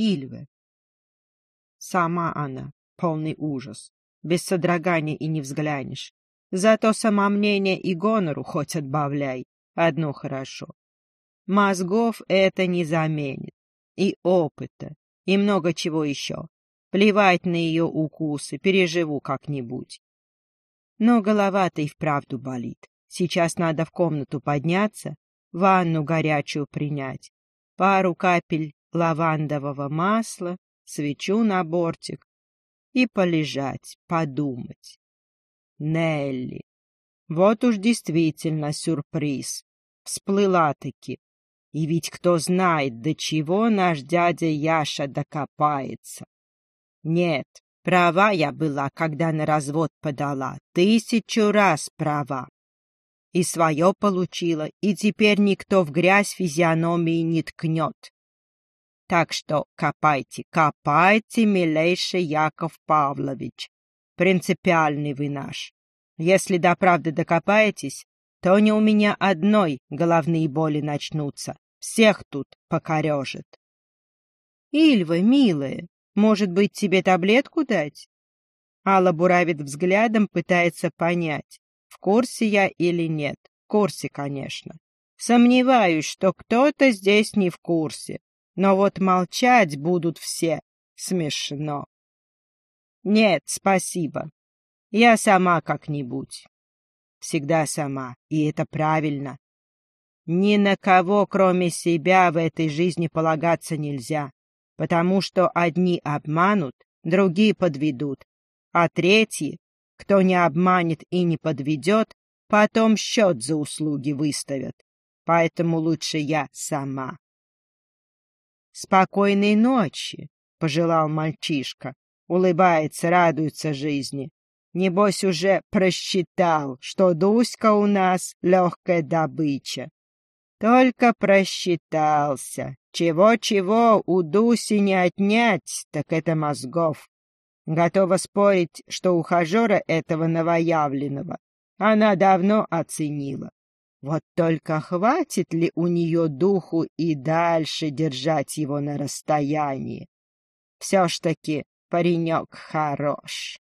Ильве. Сама она, полный ужас. Без содрогания и не взглянешь. Зато самомнение и гонору хоть отбавляй. Одно хорошо. Мозгов это не заменит. И опыта, и много чего еще. Плевать на ее укусы, переживу как-нибудь. Но голова-то и вправду болит. Сейчас надо в комнату подняться, ванну горячую принять, пару капель лавандового масла, свечу на бортик и полежать, подумать. Нелли. Вот уж действительно сюрприз. Всплыла-таки. И ведь кто знает, до чего наш дядя Яша докопается. Нет, права я была, когда на развод подала. Тысячу раз права. И свое получила, и теперь никто в грязь физиономии не ткнет. Так что копайте, копайте, милейший Яков Павлович. Принципиальный вы наш. Если до правды докопаетесь, то не у меня одной головные боли начнутся. Всех тут покорежит. Ильва, милая, может быть, тебе таблетку дать? Алла буравит взглядом, пытается понять, в курсе я или нет. В курсе, конечно. Сомневаюсь, что кто-то здесь не в курсе. Но вот молчать будут все. Смешно. Нет, спасибо. Я сама как-нибудь. Всегда сама, и это правильно. Ни на кого, кроме себя, в этой жизни полагаться нельзя потому что одни обманут, другие подведут, а третьи, кто не обманет и не подведет, потом счет за услуги выставят. Поэтому лучше я сама. «Спокойной ночи», — пожелал мальчишка, улыбается, радуется жизни. Небось уже просчитал, что Дуська у нас легкая добыча. Только просчитался. Чего-чего у Дуси не отнять, так это мозгов. Готова спорить, что ухажера этого новоявленного она давно оценила. Вот только хватит ли у нее духу и дальше держать его на расстоянии? Все ж таки паренек хорош.